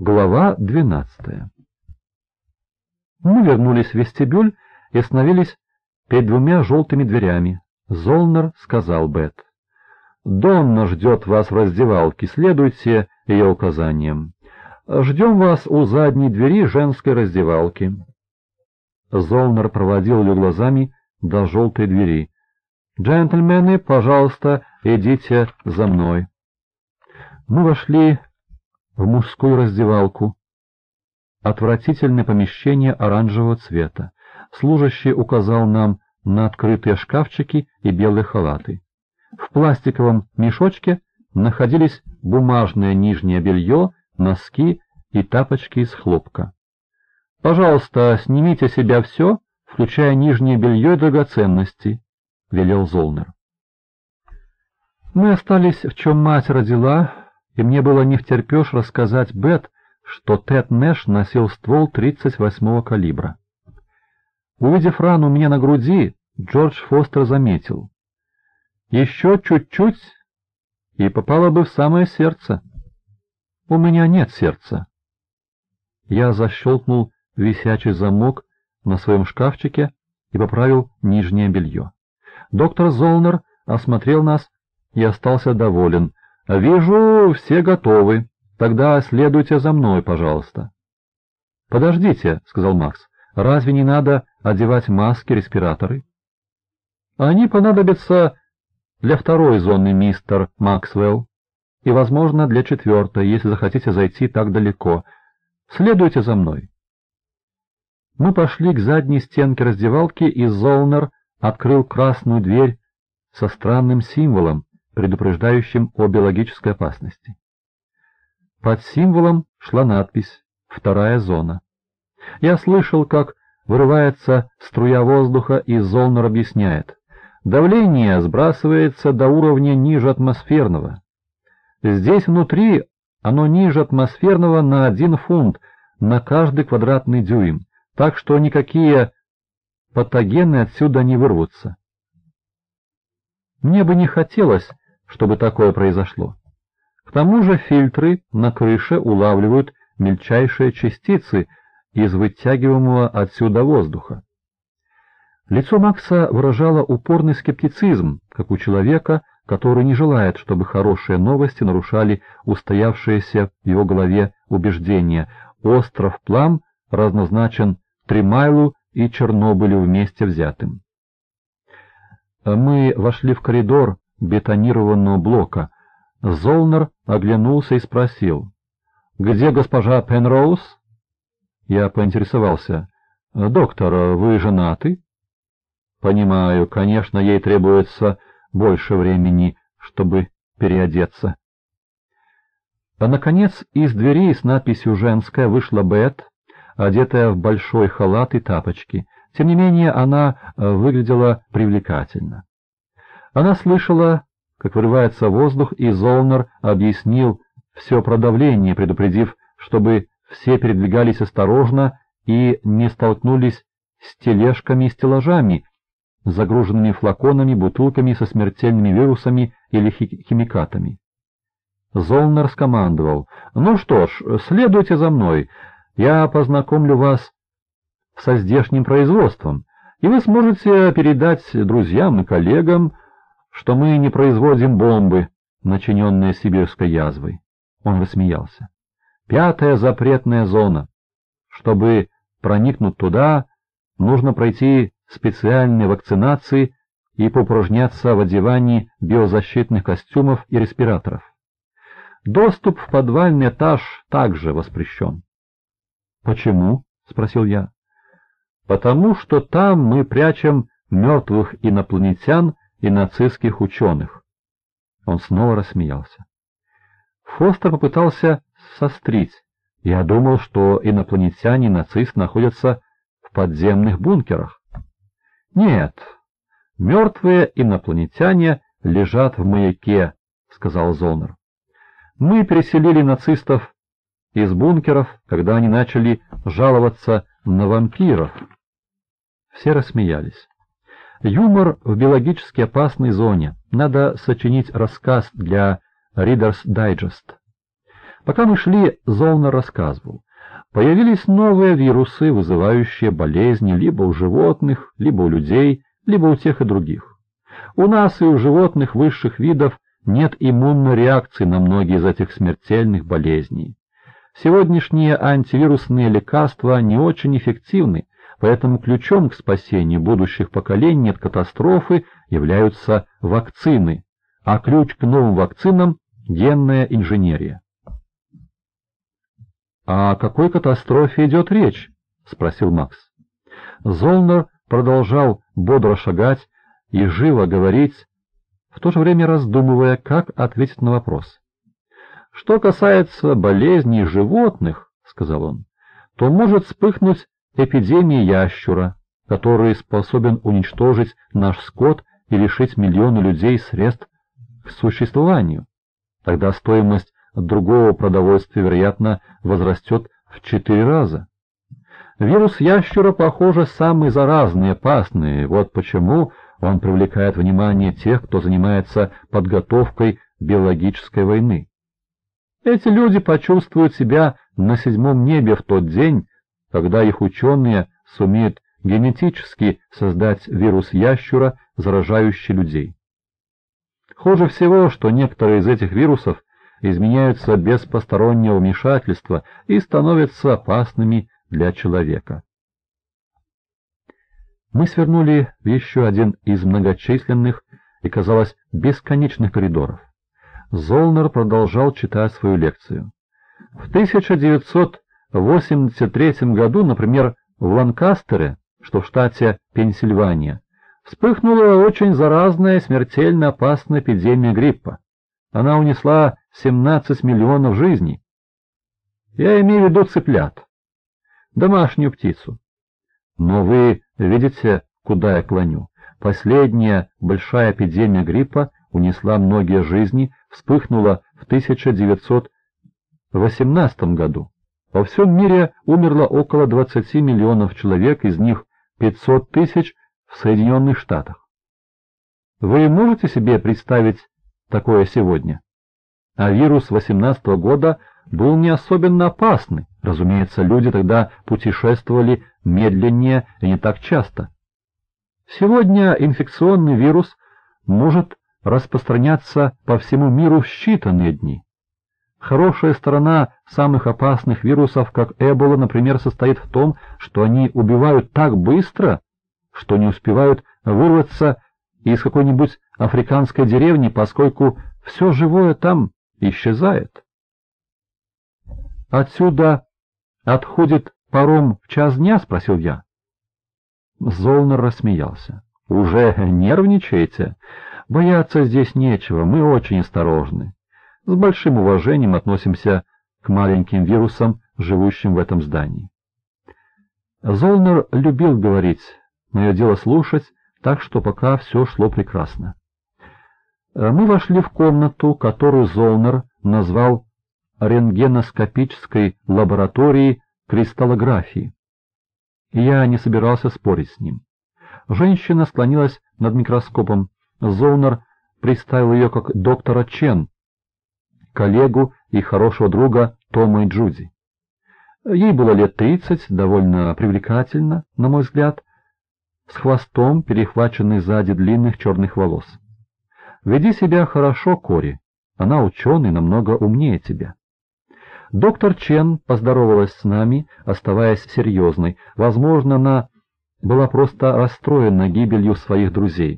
Глава двенадцатая Мы вернулись в вестибюль и остановились перед двумя желтыми дверями. Золнер сказал Бет. «Донна ждет вас в раздевалке, следуйте ее указаниям. Ждем вас у задней двери женской раздевалки». Золнер проводил ее глазами до желтой двери. «Джентльмены, пожалуйста, идите за мной». Мы вошли в мужскую раздевалку. Отвратительное помещение оранжевого цвета. Служащий указал нам на открытые шкафчики и белые халаты. В пластиковом мешочке находились бумажное нижнее белье, носки и тапочки из хлопка. «Пожалуйста, снимите себя все, включая нижнее белье и драгоценности», — велел Золнер. Мы остались, в чем мать родила, и мне было не втерпешь рассказать Бет, что Тед Нэш носил ствол 38-го калибра. Увидев рану меня на груди, Джордж Фостер заметил. «Еще чуть-чуть, и попало бы в самое сердце. У меня нет сердца». Я защелкнул висячий замок на своем шкафчике и поправил нижнее белье. Доктор Золнер осмотрел нас и остался доволен, «Вижу, все готовы. Тогда следуйте за мной, пожалуйста». «Подождите», — сказал Макс, — «разве не надо одевать маски, респираторы?» «Они понадобятся для второй зоны, мистер Максвелл, и, возможно, для четвертой, если захотите зайти так далеко. Следуйте за мной». Мы пошли к задней стенке раздевалки, и Золнер открыл красную дверь со странным символом, предупреждающим о биологической опасности. Под символом шла надпись «Вторая зона». Я слышал, как вырывается струя воздуха, и Золнер объясняет. Давление сбрасывается до уровня ниже атмосферного. Здесь внутри оно ниже атмосферного на один фунт на каждый квадратный дюйм, так что никакие патогены отсюда не вырвутся. Мне бы не хотелось чтобы такое произошло. К тому же фильтры на крыше улавливают мельчайшие частицы из вытягиваемого отсюда воздуха. Лицо Макса выражало упорный скептицизм, как у человека, который не желает, чтобы хорошие новости нарушали устоявшиеся в его голове убеждения. Остров Плам разнозначен Тримайлу и Чернобылю вместе взятым. Мы вошли в коридор, бетонированного блока. Золнер оглянулся и спросил. «Где госпожа Пенроуз?» Я поинтересовался. «Доктор, вы женаты?» «Понимаю, конечно, ей требуется больше времени, чтобы переодеться». А, наконец, из двери с надписью «Женская» вышла Бет, одетая в большой халат и тапочки. Тем не менее, она выглядела привлекательно. Она слышала, как вырывается воздух, и Золнер объяснил все про давление, предупредив, чтобы все передвигались осторожно и не столкнулись с тележками и стеллажами, загруженными флаконами, бутылками со смертельными вирусами или химикатами. Золнер скомандовал, «Ну что ж, следуйте за мной, я познакомлю вас со здешним производством, и вы сможете передать друзьям и коллегам, что мы не производим бомбы, начиненные сибирской язвой. Он рассмеялся. Пятая запретная зона. Чтобы проникнуть туда, нужно пройти специальные вакцинации и поупражняться в одевании биозащитных костюмов и респираторов. Доступ в подвальный этаж также воспрещен. «Почему?» — спросил я. «Потому что там мы прячем мертвых инопланетян и нацистских ученых. Он снова рассмеялся. Фостер попытался сострить. Я думал, что инопланетяне и нацист находятся в подземных бункерах. Нет, мертвые инопланетяне лежат в маяке, сказал Золнер. Мы переселили нацистов из бункеров, когда они начали жаловаться на вампиров. Все рассмеялись. Юмор в биологически опасной зоне. Надо сочинить рассказ для Reader's Digest. Пока мы шли, Золнер рассказывал. Появились новые вирусы, вызывающие болезни либо у животных, либо у людей, либо у тех и других. У нас и у животных высших видов нет иммунной реакции на многие из этих смертельных болезней. Сегодняшние антивирусные лекарства не очень эффективны, поэтому ключом к спасению будущих поколений от катастрофы являются вакцины, а ключ к новым вакцинам – генная инженерия. «О какой катастрофе идет речь?» — спросил Макс. Золнер продолжал бодро шагать и живо говорить, в то же время раздумывая, как ответить на вопрос. «Что касается болезней животных, — сказал он, — то может вспыхнуть эпидемия ящура, который способен уничтожить наш скот и лишить миллионы людей средств к существованию. Тогда стоимость другого продовольствия, вероятно, возрастет в четыре раза. Вирус ящура, похоже, самый заразный и опасный, вот почему он привлекает внимание тех, кто занимается подготовкой биологической войны. Эти люди почувствуют себя на седьмом небе в тот день, когда их ученые сумеют генетически создать вирус ящура, заражающий людей. Хуже всего, что некоторые из этих вирусов изменяются без постороннего вмешательства и становятся опасными для человека. Мы свернули в еще один из многочисленных и, казалось, бесконечных коридоров. Золнер продолжал читать свою лекцию. В 1983 году, например, в Ланкастере, что в штате Пенсильвания, вспыхнула очень заразная, смертельно опасная эпидемия гриппа. Она унесла 17 миллионов жизней. Я имею в виду цыплят, домашнюю птицу. Но вы видите, куда я клоню. Последняя большая эпидемия гриппа унесла многие жизни, вспыхнула в 1918 году. Во всем мире умерло около 20 миллионов человек, из них 500 тысяч в Соединенных Штатах. Вы можете себе представить такое сегодня? А вирус 18 -го года был не особенно опасный. Разумеется, люди тогда путешествовали медленнее и не так часто. Сегодня инфекционный вирус может распространяться по всему миру в считанные дни. Хорошая сторона самых опасных вирусов, как Эбола, например, состоит в том, что они убивают так быстро, что не успевают вырваться из какой-нибудь африканской деревни, поскольку все живое там исчезает. Отсюда отходит паром в час дня? — спросил я. Золнер рассмеялся. — Уже нервничаете? Бояться здесь нечего, мы очень осторожны. С большим уважением относимся к маленьким вирусам, живущим в этом здании. Золнер любил говорить, мое дело слушать, так что пока все шло прекрасно. Мы вошли в комнату, которую Золнер назвал рентгеноскопической лабораторией кристаллографии. Я не собирался спорить с ним. Женщина склонилась над микроскопом. Золнер представил ее как доктора Чен, коллегу и хорошего друга Тома и Джуди. Ей было лет тридцать, довольно привлекательно, на мой взгляд, с хвостом, перехваченный сзади длинных черных волос. Веди себя хорошо, Кори, она ученый, намного умнее тебя. Доктор Чен поздоровалась с нами, оставаясь серьезной. Возможно, она была просто расстроена гибелью своих друзей.